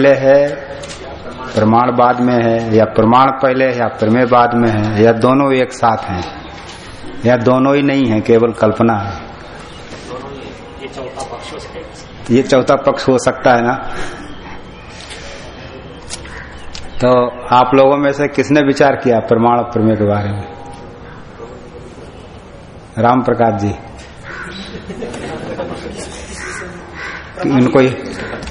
पहले है, प्रमाण बाद में है, या प्रमाण पहले है, या प्रमेय बाद में है, या दोनों एक साथ हैं, या दोनों ही नहीं है, केवल कल्पना है। ये चौथा पक्ष हो सकता है ना? तो आप लोगों में से किसने विचार किया प्रमाण और प्रमेय के बारे में? राम प्रकाश जी इनको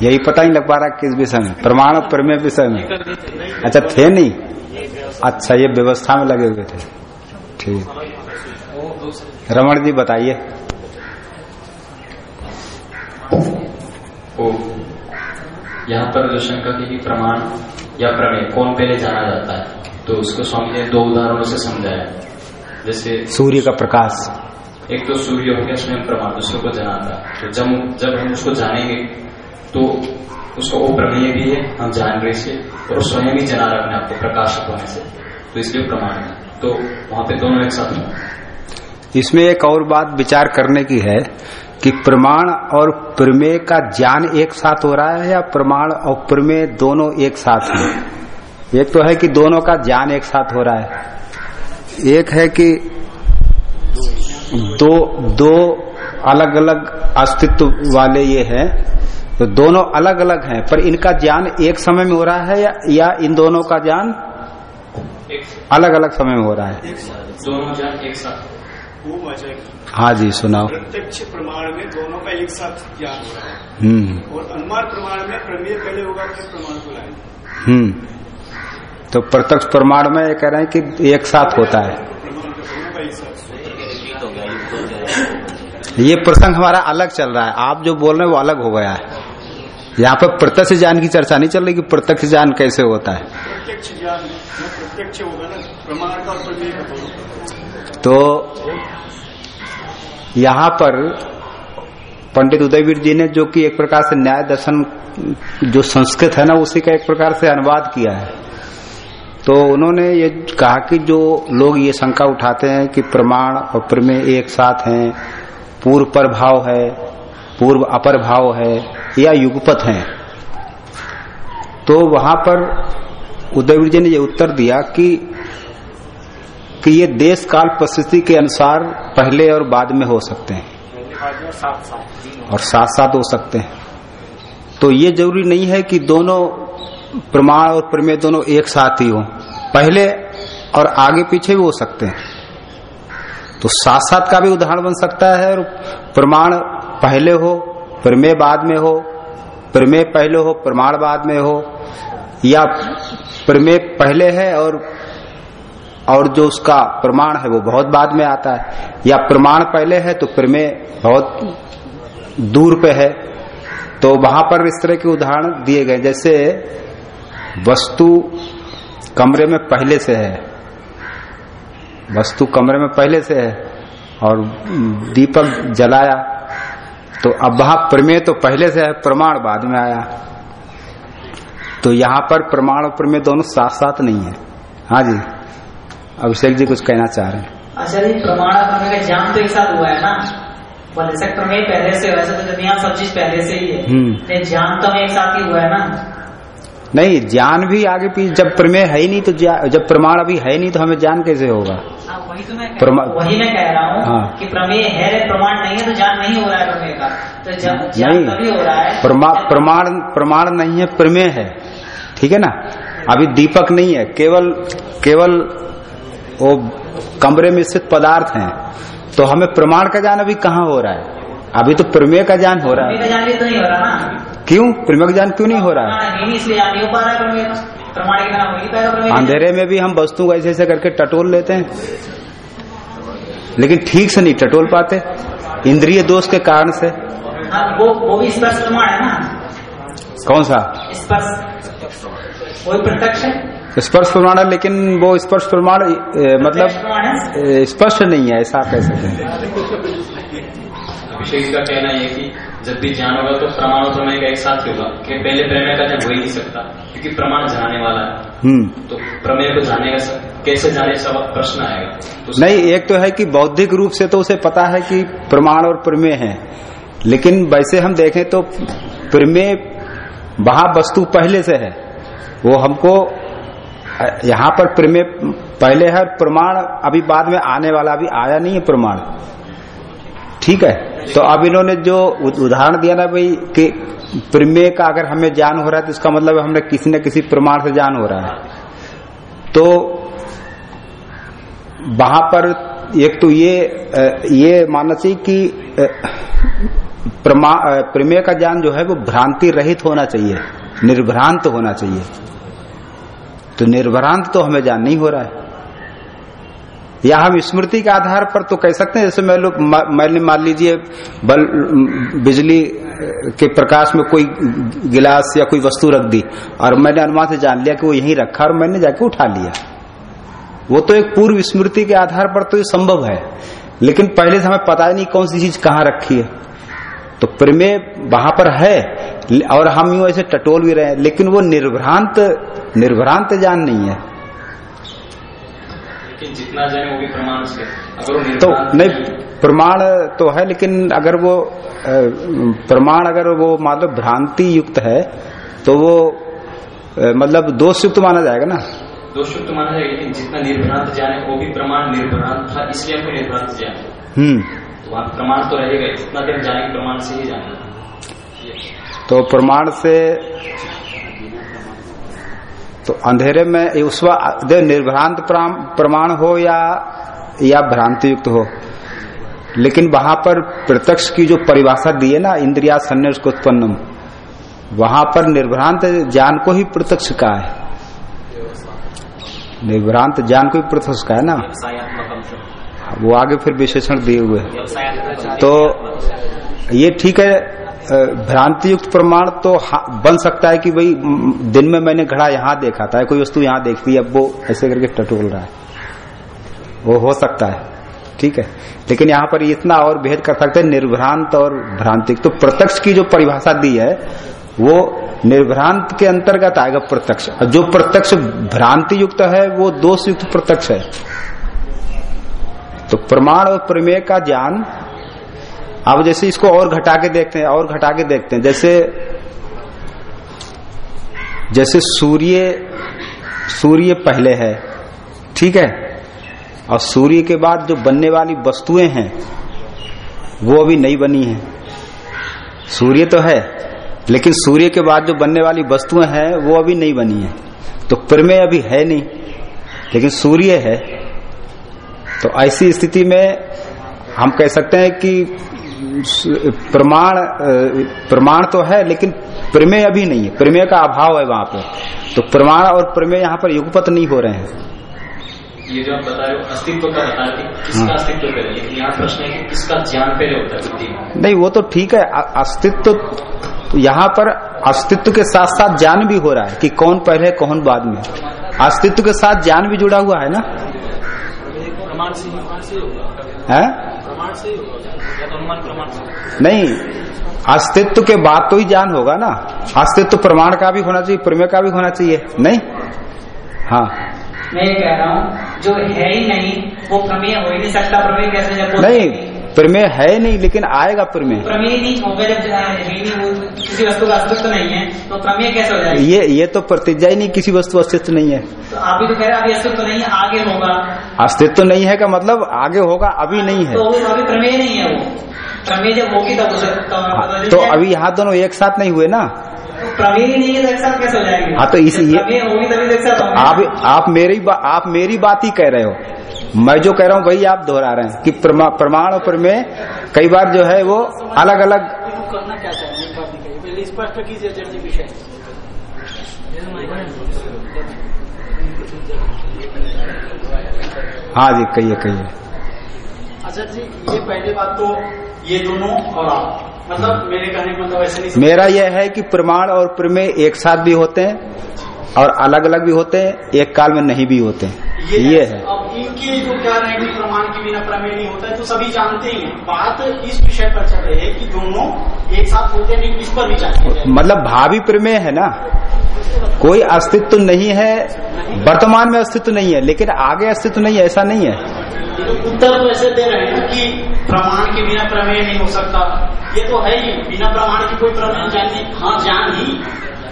यही पता ही लग पा रहा किस विषय में। प्रमाण और प्रमेय विषय में। अच्छा थे नहीं? अच्छा ये व्यवस्था में लगे हुए थे। ठीक। रमन जी बताइए। यहाँ पर जो शंका की कि प्रमाण या प्रमेय कौन पहले जाना जाता है? तो उसको स्वामी ने दो उदाहरणों से समझाया। जैसे सूर्य का प्रकाश। एक तो सूर्य हो गया स्वयं प्रमाण दूसरे को जनाता है। तो जब जब हम उसको जानेंगे तो उसको वो प्रमेय भी है, हम जान रहे से और स्वयं ही जना रहे अपने आप को प्रकाशक होने से तो इसलिए प्रमाण है। तो वहाँ पे दोनों एक साथ इसमें एक और बात विचार करने की है कि प्रमाण और प्रमेय का ज्ञान एक साथ हो रहा है या प्रमाण और प्रमेय दोनों एक साथ है? एक तो है कि दोनों का ज्ञान एक साथ हो रहा है। एक है कि दो दो अलग अलग अस्तित्व वाले ये हैं तो दोनों अलग अलग हैं पर इनका ज्ञान एक समय में हो रहा है या, या इन दोनों का ज्ञान अलग अलग समय में हो रहा है? दोनों ज्ञान एक साथ। वो मज़ा हाँ जी सुनाओ। प्रत्यक्ष प्रमाण में दोनों का एक साथ ज्ञान हो रहा है। हम्म। और अनुमान प्रमाण में प्रमेय पहले होगा फिर प्रमाण को हम्म। तो प्रत्यक्ष प्रमाण में ये कह रहे हैं कि एक साथ होता है। ये प्रसंग हमारा अलग चल रहा है। आप जो बोल रहे हैं वो अलग हो गया है। यहाँ पर प्रत्यक्ष ज्ञान की चर्चा नहीं चल रही कि प्रत्यक्ष ज्ञान कैसे होता है। तो यहाँ पर पंडित उदयवीर जी ने जो कि एक प्रकार से न्याय दर्शन जो संस्कृत है ना उसी का एक प्रकार से अनुवाद किया है। तो उन्होंने ये कहा कि जो लोग ये शंका उठाते हैं कि प्रमाण और प्रमेय एक साथ हैं पूर्व प्रभाव है पूर्व अपर भाव है या युगपत है। तो वहाँ पर उदयवीर जी ने यह उत्तर दिया कि कि ये देश काल परिस्थिति के अनुसार पहले और बाद में हो सकते हैं। और साथ साथ हो सकते हैं। तो ये ज़रूरी नहीं है कि दोनों प्रमाण और प्रमेय दोनों एक साथ ही हो। पहले और आगे पीछे भी हो सकते हैं। तो साथ साथ का भी उदाहरण बन सकता है और प्रमाण पहले हो, प्रमेय बाद में हो, प्रमेय पहले हो, प्रमाण बाद में हो, या प्रमेय पहले है और और जो उसका प्रमाण है वो बहुत बाद में आता है, या प्रमाण पहले है तो प्रमेय बहुत दूर पे है तो वहाँ पर इस तरह के उदाहरण दिए गए, जैसे वस्तु कमरे में पहले से है, वस्तु कमरे में पहले से है, और दीपक जलाया तो अब वहाँ प्रमेय तो पहले से है प्रमाण बाद में आया। तो यहाँ पर प्रमाण और प्रमेय दोनों साथ साथ नहीं है। हाँ जी अभिषेक जी कुछ कहना चाह रहे हैं। अच्छा जी प्रमाण और प्रमेय का ज्ञान तो एक साथ हुआ है ना? प्रमेय पहले से वैसे तो सब चीज़ पहले से ही है। जान ज्ञान तो हमें एक साथ ही हुआ है ना? नहीं ज्ञान भी आगे पीछे जब प्रमेय है ही नहीं तो जब प्रमाण अभी है नहीं तो हमें ज्ञान कैसे होगा? हाँ, वही तो मैं कह प्रमा- वही मैं कह रहा हूँ हाँ। कि प्रमेय है प्रमाण नहीं है तो ज्ञान नहीं हो रहा है प्रमेय का। तो ज्ञान तभी हो रहा है प्रमाण प्रमाण नहीं है प्रमेय है। ठीक है ना? अभी दीपक नहीं है केवल केवल वो कमरे में स्थित पदार्थ हैं। तो हमें प्रमाण का ज्ञान अभी कहाँ हो रहा है? अभी तो प्रमेय का ज्ञान हो रहा है। ज्ञान भी तो नहीं हो रहा ना। क्यों? प्रमेय का ज्ञान क्यों नहीं हो रहा? है है। अंधेरे में भी हम वस्तु को ऐसे ऐसे करके टटोल लेते हैं। लेकिन ठीक से नहीं टटोल पाते। इंद्रिय दोष के कारण से। हाँ वो वो भी स्पर्श प्रमाण है ना। कौन सा? स्पर्श। प्रत्यक्ष है। स्पर्श प्रमाण है लेकिन वो स्पर्श प्रमाण मतलब स्पष्ट नहीं है ऐसा कह सकते हैं। अभिषेक का कहना है कि जब भी ज्ञान होगा तो प्रमाण और प्रमेय का एक साथ ही होगा कि पहले प्रमेय का ज्ञान हो ही नहीं सकता क्योंकि प्रमाण जाने वाला है। हम्म। तो प्रमेय को जाने का सब- कैसे जाने सब प्रश्न आएगा? तो नहीं एक तो है कि बौद्धिक रूप से तो उसे पता है कि प्रमाण और प्रमेय है लेकिन वैसे हम देखें तो प्रमेय वहाँ वस्तु पहले से है। वो हमको यहाँ पर प्रमेय पहले है प्रमाण अभी बाद में आने वाला अभी आया नहीं है प्रमाण। ठीक है? तो अब इन्होंने जो उदाहरण दिया ना भाई कि प्रमेय का अगर हमें ज्ञान हो रहा है तो इसका मतलब हमने किसी न किसी प्रमाण से ज्ञान हो रहा है। तो वहाँ पर एक तो ये ये चाहिए कि प्रमेय का ज्ञान जो है वो भ्रांति रहित होना चाहिए, निर्भ्रांत होना चाहिए। तो निर्भ्रांत तो हमें ज्ञान नहीं हो रहा है। या हम स्मृति के आधार पर तो कह सकते हैं, जैसे मैं लोग मैंने मान लीजिए, बल, बिजली के प्रकाश में कोई गिलास या कोई वस्तु रख दी, और मैंने अनुमान से जान लिया कि वो यहीं रखा और मैंने जाके उठा लिया। वो तो एक पूर्व स्मृति के आधार पर तो ये संभव है, लेकिन पहले से हमें पता नहीं कौन सी चीज़ कहाँ रखी है। तो प्रमेय वहाँ पर है, और हम यूँ ऐसे टटोल भी रहे हैं, लेकिन वो निर्भ्रांत निर्भ्रांत जान नहीं है। जितना जाने वो भी प्रमाण से अगर वो तो नहीं प्रमाण तो है लेकिन अगर वो प्रमाण अगर वो मतलब भ्रांति युक्त है तो वो मतलब दोष युक्त माना जाएगा ना। दोषयुक्त माना जाएगा लेकिन जितना निर्भ्रांत जाने वो भी प्रमाण निर्भ्रांत था इसलिए हमको निर्भ्रांत जाने हम्म। तो वहाँ प्रमाण तो रहेगा जितना देर जाने प्रमाण से ही जाने। तो प्रमाण से तो अंधेरे में उस निर्भ्रांत प्रमाण हो या या भ्रांति युक्त हो लेकिन वहाँ पर प्रत्यक्ष की जो परिभाषा दी है ना इंद्रिया को उत्पन्नम वहाँ पर निर्भ्रांत ज्ञान को ही प्रत्यक्ष का है। निर्भ्रांत ज्ञान को ही प्रत्यक्ष का है ना। वो आगे फिर विशेषण दिए हुए तो ये ठीक है भ्रांति युक्त प्रमाण तो बन सकता है कि भाई दिन में मैंने घड़ा यहाँ देखा था, कोई वस्तु यहाँ देखती है अब वो ऐसे करके टटोल रहा है। वो हो सकता है, ठीक है? लेकिन यहाँ पर इतना और भेद कर सकते हैं, निर्भ्रांत और भ्रांतिक तो प्रत्यक्ष की जो परिभाषा दी है, वो निर्भ्रांत के अंतर्गत आएगा प्रत्यक्ष। जो प्रत्यक्ष भ्रांति युक्त है, वो दोष युक्त प्रत्यक्ष है। तो प्रमाण और प्रमेय का ज्ञान अब जैसे इसको और घटा के देखते हैं, और घटा के देखते हैं। जैसे जैसे सूर्य सूर्य पहले है, ठीक है? और सूर्य के बाद जो बनने वाली वस्तुएँ हैं, वो अभी नहीं बनी है। सूर्य तो है, लेकिन सूर्य के बाद जो बनने वाली वस्तुएँ हैं, वो अभी नहीं बनी है। तो प्रमेय अभी है नहीं, लेकिन सूर्य है। तो ऐसी स्थिति में हम कह सकते हैं कि प्रमाण प्रमाण तो है लेकिन प्रमेय अभी नहीं है। प्रमेय का अभाव है वहाँ पर तो प्रमाण और प्रमेय यहाँ पर युगपत नहीं हो रहे हैं। ये जो आप बता रहे हो अस्तित्व का बता रहे किसका अस्तित्व पहले लेकिन यहाँ प्रश्न है कि किसका ज्ञान पहले होता है बुद्धि नहीं वो तो ठीक है। अस्तित्व यहाँ पर अस्तित्व के साथ साथ ज्ञान भी हो रहा है कि कौन पहले कौन बाद में। अस्तित्व के साथ ज्ञान भी जुड़ा हुआ है ना? प्रमाण से प्रमाण से होगा। है तो नहीं अस्तित्व के बाद तो ही ज्ञान होगा ना। अस्तित्व प्रमाण का भी होना चाहिए प्रमेय का भी होना चाहिए। नहीं? हाँ। मैं ये कह रहा हूँ जो है ही नहीं वो प्रमेय हो ही नहीं सकता। प्रमेय कैसे जब नहीं प्रमेय है नहीं लेकिन आएगा प्रमेय। प्रमेय नहीं होगा जब नहीं वो किसी वस्तु का अस्तित्व नहीं है तो प्रमेय कैसे हो जाएगा? ये ये तो प्रतिज्ञा ही नहीं किसी वस्तु अस्तित्व नहीं है। तो आप भी तो कह रहे अभी अस्तित्व नहीं है आगे होगा। अस्तित्व नहीं है का मतलब आगे होगा अभी नहीं है। तो अभी प्रमेय नहीं है वो। प्रमेय जब होगी तब हो हाँ, तो अभी यहाँ दोनों एक साथ नहीं हुए ना? प्रमेय ही नहीं है तो एक साथ कैसे हो जाएँगे? हाँ तो इसी ये प्रमेय होगी तभी तो एक साथ आप आप मेरी आप मेरी बात ही कह रहे हो। मैं जो कह रहा हूँ वही आप दोहरा रहे हैं कि प्रमाण और प्रमेय कई बार जो है वो अलग अलग हाँ जी कहिए कहिए। अच्छा जी ये पहली बात तो ये दोनों और आप। मतलब मेरे कहने का मतलब ऐसे नहीं मेरा यह है कि प्रमाण और प्रमेय एक साथ भी होते हैं। और अलग अलग भी होते हैं एक काल में नहीं भी होते हैं। ये है। अब इनके जो कह रहे हैं प्रमाण के बिना प्रमेय नहीं होता है तो सभी जानते ही हैं। बात इस विषय पर चल रही है कि दोनों एक साथ होते नहीं इस पर भी चाहिए मतलब भावी प्रमेय है ना। कोई अस्तित्व नहीं है वर्तमान में अस्तित्व नहीं है लेकिन आगे अस्तित्व नहीं है ऐसा नहीं है। उत्तर तो ऐसे दे रहे हैं कि प्रमाण के बिना प्रमेय नहीं हो सकता। ये तो है ही बिना प्रमाण की कोई प्रमेय जान हाँ जान ही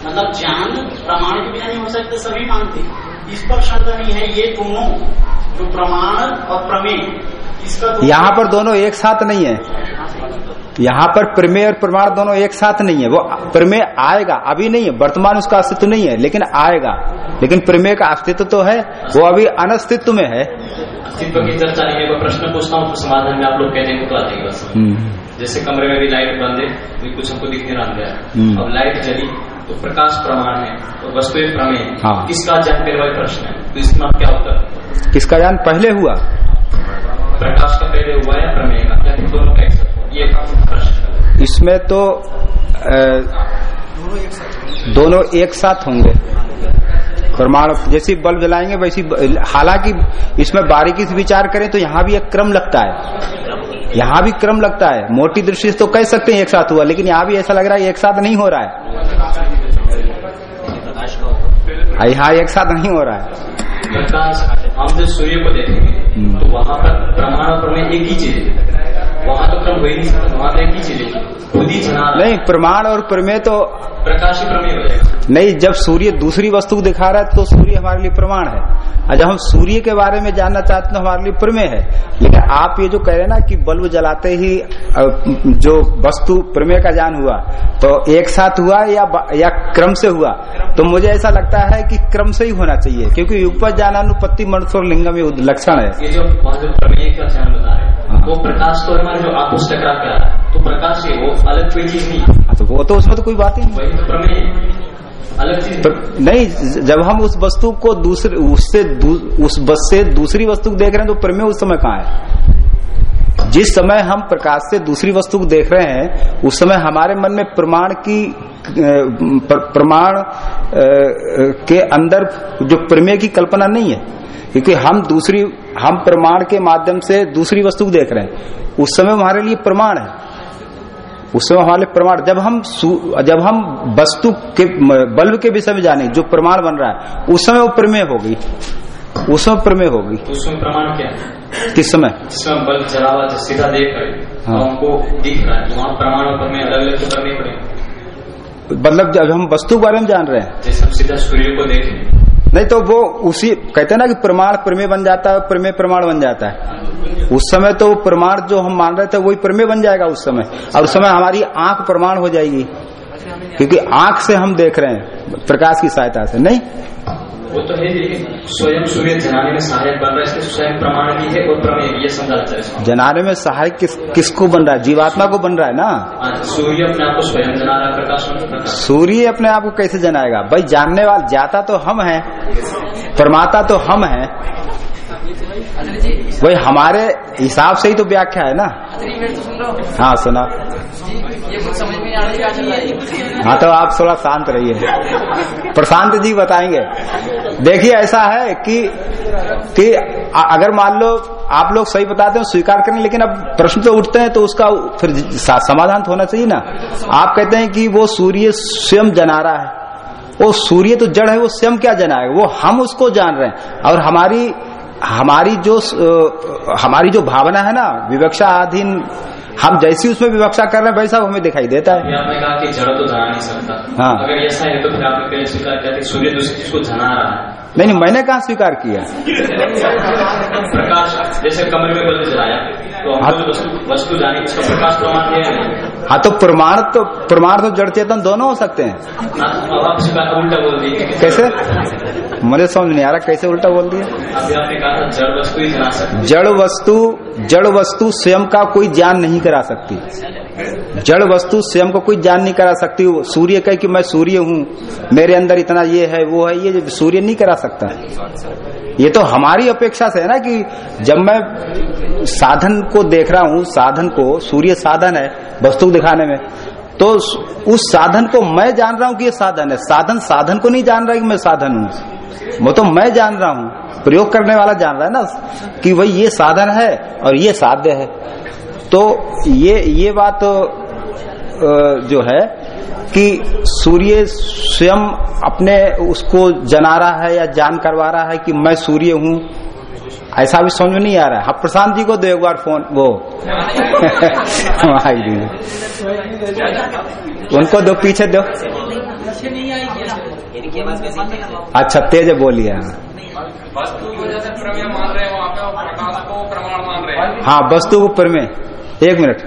मतलब ज्ञान प्रमाण के बिना नहीं हो सकते सभी मानते हैं। इस पर शंका नहीं है ये दोनों जो प्रमाण और प्रमेय इसका यहाँ पर दोनों एक साथ नहीं है। यहाँ पर प्रमेय और प्रमाण दोनों एक साथ नहीं है। वो प्रमेय आएगा अभी नहीं है वर्तमान उसका अस्तित्व नहीं है लेकिन आएगा। लेकिन प्रमेय का अस्तित्व तो है वो अभी अनस्तित्व में है। अस्तित्व की चर्चा नहीं है प्रश्न पूछता हूँ तो समाधान में आप लोग कहने को तो आते बस। हम्म, जैसे कमरे में भी लाइट बंद है तो कुछ हमको दिख नहीं रहा है। हम्म। अब लाइट जली तो प्रकाश प्रमाण है तो वस्तु प्रमेय हाँ। किसका मेरा वही प्रश्न है? तो इसमें आप क्या उत्तर? किसका ज्ञान पहले हुआ? प्रकाश का पहले हुआ या प्रमेय का? या फिर दोनों का एक ये प्रश्न इसमें तो दोनों एक साथ होंगे। प्रमाण जैसे बल्ब जलाएँगे वैसी हालाँकि इसमें बारीकी से विचार करें तो यहाँ भी एक क्रम लगता है। यहाँ भी क्रम लगता है। मोटी दृष्टि से तो कह सकते हैं एक साथ हुआ लेकिन यहाँ भी ऐसा लग रहा है एक साथ नहीं हो रहा है। हाँ, यहाँ एक साथ नहीं हो रहा है हम जब सूर्य को देखेंगे। तो वहाँ पर ब्रह्मांड प्रमेय एक ही चीज़ है वहाँ तो क्रम हो ही नहीं प्रमाण और प्रमेय तो प्रकाश प्रमेय हो जाएगा। नहीं जब सूर्य दूसरी वस्तु को दिखा रहा है तो सूर्य हमारे लिए प्रमाण है। और जब हम सूर्य के बारे में जानना चाहते हैं तो हमारे लिए प्रमेय है। लेकिन आप ये जो कह रहे हैं ना कि बल्ब जलाते ही जो वस्तु प्रमेय का ज्ञान हुआ तो एक साथ हुआ या या क्रम से हुआ तो मुझे ऐसा लगता है कि क्रम से ही होना चाहिए क्योंकि उपज ज्ञानानुपत्ति मनुष्य लिंगम ये लक्षण है। ये जो प्रमेय का ज्ञान बता रहे हाँ। वो प्रकाश तो हमारे जो आपूस टकरा के आ रहा है तो प्रकाश है वो अलग कोई चीज़ नहीं। तो वो तो उसमें तो कोई बात ही नहीं। वही तो प्रमेय अलग चीज़ पर, नहीं जब हम उस वस्तु को दूसरे उससे दू, उस बस से दूसरी वस्तु को देख रहे हैं तो प्रमेय उस समय कहाँ है? जिस समय हम प्रकाश से दूसरी वस्तु को देख रहे हैं, उस समय हमारे मन में प्रमाण की प्रमाण के अंदर जो प्रमेय की कल्पना नहीं है। क्योंकि हम दूसरी, हम प्रमाण के माध्यम से दूसरी वस्तु को देख रहे हैं। उस समय हमारे लिए प्रमाण है। उस समय हमारे लिए प्रमाण। जब हम जब हम वस्तु के बल्ब के विषय में जाने, जो प्रमाण बन रहा है, उस समय वो प्रमेय होगी। उस समय प्रमेय होगी। तो उसमें प्रमाण क्या है? किस समय? बल्ब जला हुआ जो सीधा देख रहे हैं, तो हाँ। हमको दिख रहा है। तो वहाँ प्रमाण और प्रमेय अलग अलग तो करने पड़ेंगे मतलब जब हम वस्तु के बारे में जान रहे हैं। जैसे हम सीधा सूर्य को देखें। नहीं तो वो उसी कहते हैं ना कि प्रमाण प्रमेय बन जाता है प्रमेय प्रमाण बन जाता है। उस समय तो प्रमाण जो हम मान रहे थे वही प्रमेय बन जाएगा उस समय। और उस समय हमारी आँख प्रमाण हो जाएगी। क्योंकि आँख से हम देख रहे हैं प्रकाश की सहायता से। नहीं? वो तो है लेकिन स्वयं सूर्य जनाने में सहायक बन रहा है इसलिए स्वयं प्रमाण भी है और प्रमेय भी ये समझा जाता है जनाने में सहायक किस किसको बन रहा है? जीवात्मा को बन रहा है ना? हाँ, सूर्य अपने आप को स्वयं जना रहा प्रकाश। सूर्य अपने आप को कैसे जनाएगा? भाई जानने वाला जाता तो हम है परमाता तो हम हैं। वही हमारे हिसाब से ही तो व्याख्या है ना। हाँ सुना। हाँ तो आप थोड़ा शांत रहिए। प्रशांत जी बताएँगे। देखिए, ऐसा है कि कि अगर मान लो आप लोग सही बताते हो, स्वीकार करें, लेकिन अब प्रश्न तो उठते हैं तो उसका फिर समाधान तो होना चाहिए ना। आप कहते हैं कि वो सूर्य स्वयं जना रहा है। वो सूर्य तो जड़ है, वो स्वयं क्या जनाएगा वो हम उसको जान रहे हैं। और हमारी हमारी जो हमारी जो भावना है ना विवक्षा अधीन हम जैसी उसमें विवक्षा कर रहे हैं वैसा हमें दिखाई देता है। आपने कहा कि जड़ तो धरा नहीं सकता। हाँ। अगर ऐसा है तो फिर आपने पहले स्वीकार किया कि सूर्य दूसरी चीज़ को जना रहा है। नहीं नहीं मैंने कहा स्वीकार किया? प्रकाश जैसे कमरे में बल्ब जलाया तो हाँ। वस्तु वस्तु जानी प्रकाश प्रमाण है हाँ तो प्रमाण तो प्रमाण तो जड़ चेतन दोनों हो सकते हैं। स्वीकार उल्टा बोल दिए। कैसे? मुझे समझ नहीं आ रहा कैसे उल्टा बोल दिया? जड़ वस्तु जड़ वस्तु जड़ वस्तु स्वयं का कोई ज्ञान नहीं करा सकती। जड़ वस्तु स्वयं को कोई जान नहीं करा सकती। सूर्य कहे कि मैं सूर्य हूँ, मेरे अंदर इतना ये है, वो है, ये सूर्य नहीं करा सकता। ये तो हमारी अपेक्षा से है ना कि जब मैं साधन को देख रहा हूँ, साधन को, सूर्य साधन है वस्तु दिखाने में तो उस साधन को मैं जान रहा हूँ कि ये साधन है। साधन साधन को नहीं जान रहा कि मैं साधन हूँ। वो तो मैं जान रहा हूँ, प्रयोग करने वाला जान रहा है ना कि भाई ये साधन है और ये साध्य है। तो ये ये बात जो है कि सूर्य स्वयं अपने उसको जना रहा है या जान करवा रहा है कि मैं सूर्य हूँ ऐसा भी समझ में नहीं आ रहा है। हाँ प्रशांत जी को दो एक बार फ़ोन वो। उनको दो पीछे दो। अच्छा तेज बोलिए। हाँ। वस्तु को प्रमेय। हैं हैं हाँ एक मिनट।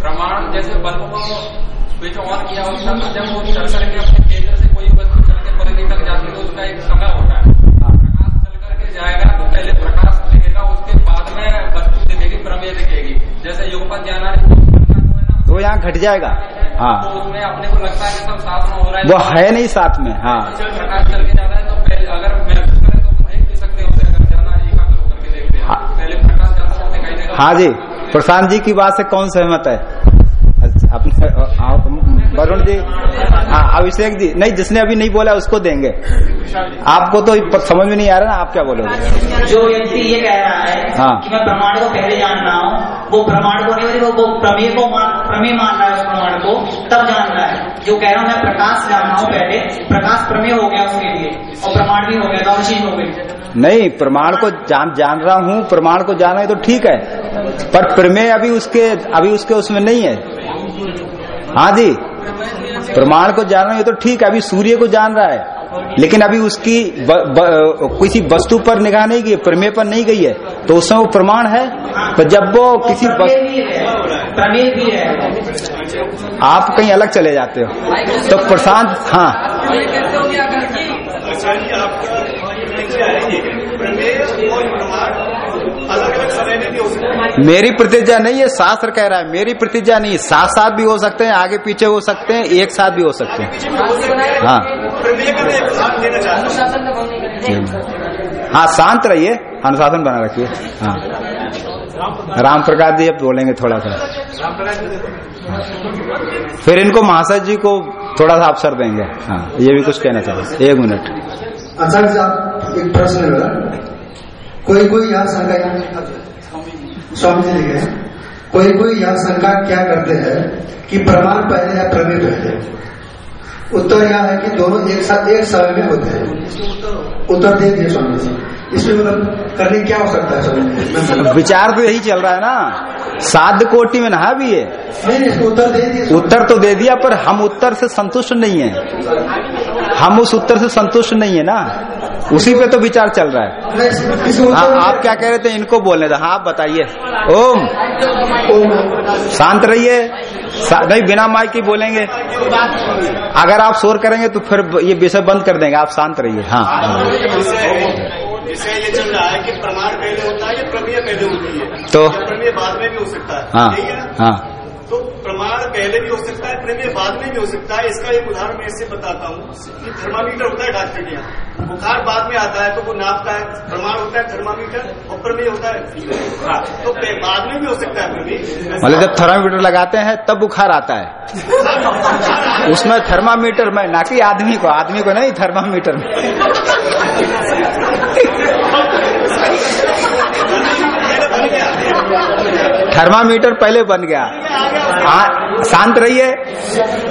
प्रमाण जैसे बल्ब को स्विच ऑन किया उसका जब वो चल करके अपने केंद्र से कोई वस्तु चल के परिधि तक जाती है तो उसका एक समय होता है। प्रकाश चल करके जाएगा तो पहले प्रकाश दिखेगा उसके बाद में वस्तु दिखेगी प्रमेय दिखेगी। जैसे युगपत ज्ञान तो यहाँ घट जाएगा। हाँ। तो उसमें अपने को लगता है कि सब साथ में हो रहा है। वो है नहीं साथ में हाँ। प्रकाश चल के जाता है तो पहले अगर करें तो देख सकते हैं जाना एकाग्र होकर के देखते हैं। हाँ। पहले प्रकाश जाता है हाँ जी। प्रशांत जी की बात से कौन सहमत है? अच्छा, अपने वरुण जी हाँ अभिषेक जी। नहीं जिसने अभी नहीं बोला उसको देंगे। आपको तो समझ में नहीं आ रहा ना आप क्या बोलोगे? जो व्यक्ति ये कह रहा है हाँ। कि मैं प्रमाण को पहले जान रहा हूँ वो प्रमाण को नहीं वो प्रमेय को मान प्रमेय मान रहा है उस प्रमाण को तब जान रहा है। जो कह रहा हूँ मैं प्रकाश जान रहा हूँ पहले प्रकाश प्रमेय हो गया उसके लिए और प्रमाण भी हो गया दोनों चीज़ हो गई नहीं प्रमाण को जान जान रहा हूँ प्रमाण को जाना है तो ठीक है। पर प्रमेय अभी उसके अभी उसके उसमें नहीं है। हाँ जी। प्रमाण को जान रहा है तो ठीक है अभी सूर्य को जान रहा है। लेकिन अभी उसकी ब, ब, किसी वस्तु पर निगाह नहीं गई प्रमेय पर नहीं गई है। तो उसमें वो प्रमाण है? तो जब वो किसी वस्तु प्रमेय भी है आप कहीं अलग चले जाते हो। तो प्रशांत हाँ। मेरी प्रतिज्ञा नहीं है, शास्त्र कह रहा है, मेरी प्रतिज्ञा नहीं साथ साथ भी हो सकते हैं, आगे पीछे हो सकते हैं, एक साथ भी हो सकते हैं। हो। हाँ शांत रहिए, अनुशासन बना रखिए। हाँ। राम प्रकाश जी, अब बोलेंगे थोड़ा सा। फिर इनको महाशय जी को थोड़ा सा अवसर देंगे। हाँ ये भी कुछ कहना चाहिए। एक मिनट। आचार्य साहब, एक प्रश्न है कोई कोई यहाँ शंका स्वामी जी लिखे कोई कोई यहाँ शंका क्या करते हैं कि प्रमाण पहले या प्रमेय पहले? उत्तर यह है कि दोनों एक साथ, एक समय में होते हैं। उत्तर दे दिए स्वामी जी। इसमें मतलब करने क्या हो सकता है स्वामी जी? विचार तो यही चल रहा है ना। साध कोटि में नहा भी है। उत्तर दे स्वामी उत्तर तो दे दिया पर हम उत्तर से संतुष्ट नहीं है। हम उस उत्तर से संतुष्ट नहीं है ना। उसी पे तो विचार चल रहा है। इसको हाँ आप क्या कह रहे थे? इनको बोलने था हाँ आप बताइए। ओम। ओम शांत रहिए। नहीं बिना माइक की बोलेंगे। अगर आप शोर करेंगे तो फिर ये विषय बंद कर देंगे। आप शांत रहिए। हाँ। विषय ये चल रहा है कि प्रमाण पहले होता है या प्रमेय पहले होती है। तो? प्रमेय बाद में भी हो सकता है। हाँ ठीक है। प्रमाण पहले भी हो सकता है प्रमेय बाद में भी हो सकता है। इसका एक उदाहरण मैं इससे बताता हूँ। कि थर्मामीटर होता है डॉक्टर के। यहाँ बुखार बाद में आता है तो वो नापता है। प्रमाण होता है थर्मामीटर और प्रमेय होता है तो बाद में भी हो सकता है प्रमेय। मतलब जब थर्मामीटर लगाते हैं तब बुखार आता है। उसमें थर्मामीटर में ना कि आदमी को आदमी को नहीं थर्मामीटर में। थर्मामीटर पहले बन गया। हाँ शांत रहिए।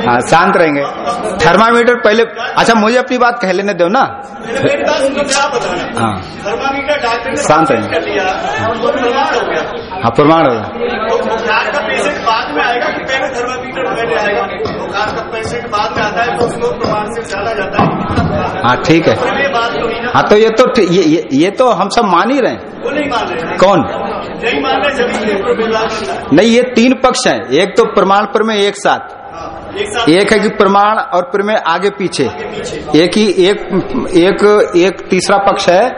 हाँ शांत रहेंगे। थर्मामीटर पहले अच्छा मुझे अपनी बात कह लेने दो ना। हाँ। शांत। कर तो प्रमाण हो गया। हाँ तो का बाद में आता है तो उसको प्रमाण से ज़्यादा जाता है। हाँ ठीक है। तो हाँ तो ये तो ये, ये, ये तो हम सब मान ही रहे हैं। वो नहीं मान रहे कौन? नहीं मान रहे है नहीं ये तीन पक्ष हैं। एक तो प्रमाण पर में हाँ, एक साथ। एक है कि प्रमाण और प्रमेय आगे पीछे। एक ही एक एक एक तीसरा पक्ष है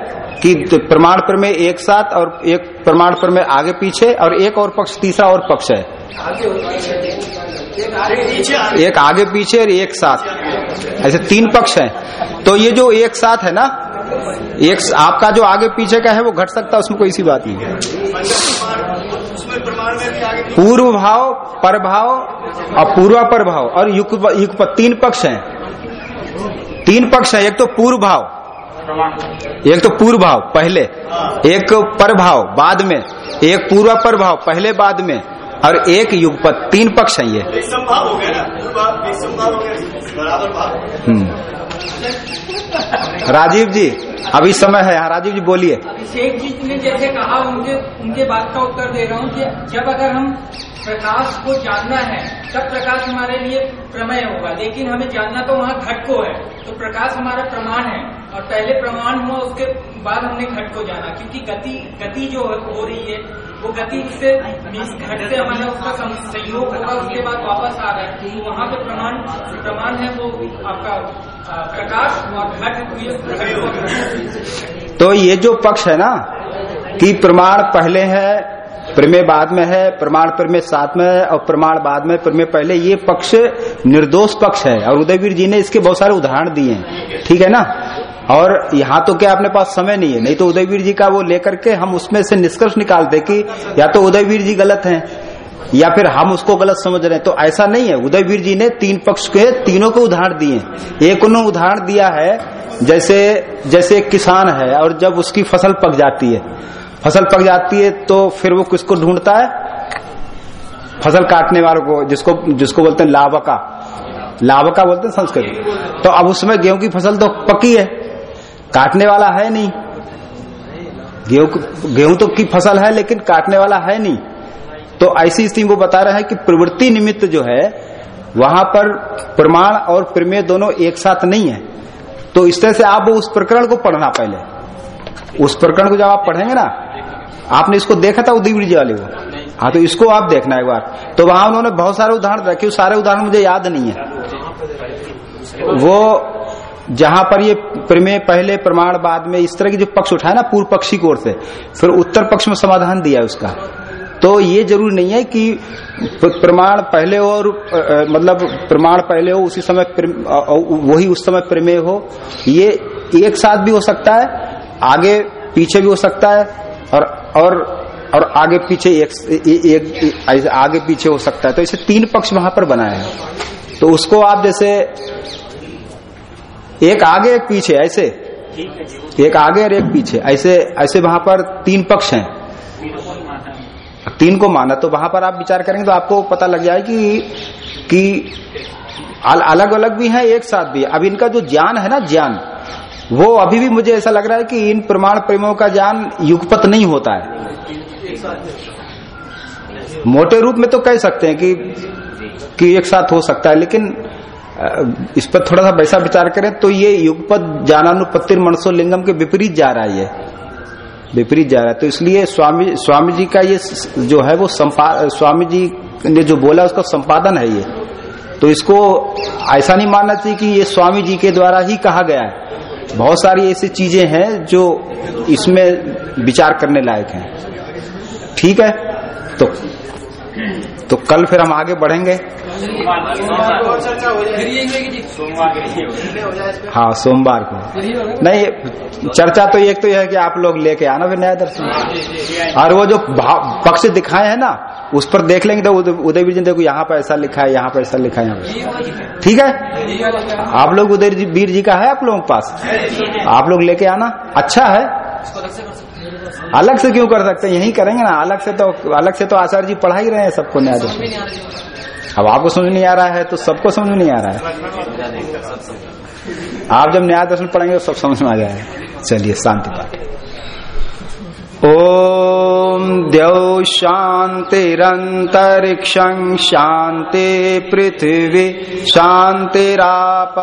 कि प्रमाण प्रमेय एक साथ और एक प्रमाण प्रमेय आगे पीछे और एक और पक्ष तीसरा और पक्ष है। आगे एक आगे पीछे और एक साथ। ऐसे तीन पक्ष हैं। तो ये जो एक साथ है ना, एक आपका जो आगे पीछे का है, वो घट सकता है, उसमें कोई सी बात नहीं है। उसमें प्रमाण में भी आगे पूर्व भाव और पूर्वा पर भाव और युग युग तीन पक्ष हैं। तीन पक्ष हैं। एक तो पूर्व भाव एक तो पूर्व भाव पहले। एक पर भाव बाद में। एक पूर्वा पर भाव पहले, बाद में। और एक युगपत तीन पक्ष हैं ये। एक संभाव हो गया ना? पूर्व भाव एक संभाव हो गया। बराबर भाव हम्म। राजीव जी अभी समय है। यहाँ राजीव जी बोलिए। अभिषेक जी ने जैसे कहा उनके उनके बात का उत्तर दे रहा हूँ कि जब अगर हम प्रकाश को जानना है तब प्रकाश हमारे लिए प्रमेय होगा। लेकिन हमें जानना तो वहाँ घट को है। तो प्रकाश हमारा प्रमाण है। और पहले प्रमाण हुआ, उसके बाद हमने घट को जाना, क्योंकि गति गति जो हो रही है, वो गति से घट से हमारा उसका संयोग होगा, उसके बाद वापस आ रहा है। तो वहाँ पे प्रमाण प्रमाण है वो आपका प्रकाश और घट तो ये जो पक्ष है ना, कि प्रमाण पहले है, प्रमेय बाद में है, प्रमाण प्रमेय साथ में है और प्रमाण बाद में, प्रमेय पहले, ये पक्ष निर्दोष पक्ष है। और उदयवीर जी ने इसके बहुत सारे उदाहरण दिए हैं। ठीक है ना? और यहाँ तो क्या अपने पास समय नहीं है? नहीं तो उदयवीर जी का वो लेकर के हम उसमें से निष्कर्ष निकालते कि या तो उदयवीर जी गलत हैं, या फिर हम उसको गलत समझ रहे हैं। तो ऐसा नहीं है। उदयवीर जी ने तीन पक्ष के तीनों को उदाहरण दिए एक उन्होंने उदाहरण दिया है, जैसे जैसे एक किसान है और जब उसकी फ़सल पक जाती है। फ़सल पक जाती है तो फिर वो किसको ढूंढता है? फ़सल काटने वालों को, जिसको जिसको बोलते हैं लावका। लावका बोलते हैं संस्कृत। तो अब उसमें गेहूँ की फ़सल तो पकी है। काटने वाला है नहीं। गेहूँ गेहूँ तो की फ़सल है, लेकिन काटने वाला है नहीं। तो ऐसी स्थिति वो बता रहे हैं कि प्रवृत्ति निमित्त जो है, वहाँ पर प्रमाण और प्रमेय दोनों एक साथ नहीं है। तो इस तरह से आप उस प्रकरण को पढ़ना पहले। उस प्रकरण को जब आप पढ़ेंगे ना, आपने इसको देखा था उदयवीर जी वाले को? हाँ तो इसको आप देखना एक बार। तो वहाँ उन्होंने बहुत सारे उदाहरण रखे, सारे उदाहरण मुझे याद नहीं है। वो जहाँ पर ये प्रमेय पहले प्रमाण बाद में इस तरह की जो पक्ष उठाए ना पूर्व पक्षी की ओर से फिर उत्तर पक्ष में समाधान दिया उसका। तो ये ज़रूरी नहीं है कि प्रमाण पहले हो और मतलब प्रमाण पहले हो उसी समय वही उस समय प्रमेय हो। ये एक साथ भी हो सकता है आगे पीछे भी हो सकता है और और और आगे पीछे एक, एक, आगे पीछे हो सकता है। तो इसे तीन पक्ष वहाँ पर बनाए हैं। तो उसको आप जैसे एक आगे एक पीछे ऐसे। एक आगे और एक पीछे। ऐसे ऐसे वहाँ पर तीन पक्ष हैं। तीन को माना तो वहाँ पर आप विचार करेंगे तो आपको पता लग जाए कि कि अलग अलग भी है एक साथ भी। अब इनका जो ज्ञान है ना ज्ञान वो अभी भी मुझे ऐसा लग रहा है कि इन प्रमाण प्रेमों का ज्ञान युगपत नहीं होता है। मोटे रूप में तो कह सकते हैं कि कि एक साथ हो सकता है लेकिन इस पर थोड़ा सा वैसा विचार करें तो ये युगपत ज्ञानानुपत्तिर मनसो लिंगम के विपरीत जा रहा है ये। विपरीत जा रहा है। तो इसलिए स्वामी स्वामी जी का ये जो है वो स्वामी जी ने जो बोला, उसका संपादन है ये। तो इसको ऐसा नहीं मानना चाहिए कि ये स्वामी जी के द्वारा ही कहा गया है। बहुत सारी ऐसी चीज़ें हैं जो इसमें विचार करने लायक हैं। ठीक है? तो तो कल फिर हम आगे बढ़ेंगे। हो, सोमवार को। नहीं, चर्चा तो एक तो यह है कि आप लोग लेके आना फिर न्याय दर्शन। और वो जो पक्ष दिखाए हैं ना, उस पर देख लेंगे तो उदय- उदयवीर जी देखो यहाँ पर ऐसा लिखा है, यहाँ पर ऐसा लिखा है, यहाँ ठीक है? आप लोग उदय जी- का है आप लोगों के पास? आप लोग लेके आना। अच्छा है? अलग से क्यों कर सकते हैं? यही करेंगे ना। अलग से तो अलग से तो आचार्य जी पढ़ा ही रहे हैं सबको न्याय अब आपको समझ नहीं आ रहा है तो सबको समझ नहीं आ रहा है। आप जब न्याय दर्शन पढ़ेंगे तो सब समझ में आ जाएगा। चलिए, शांति पाठ। ओम द्यौ शांतिरंतरिक्षं शांति पृथ्वी शांतिराप